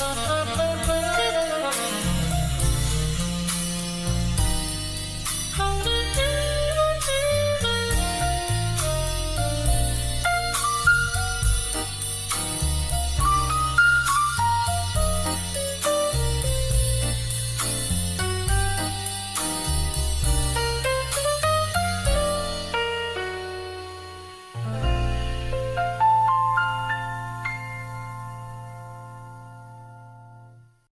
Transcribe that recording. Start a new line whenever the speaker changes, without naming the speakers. Uh-huh.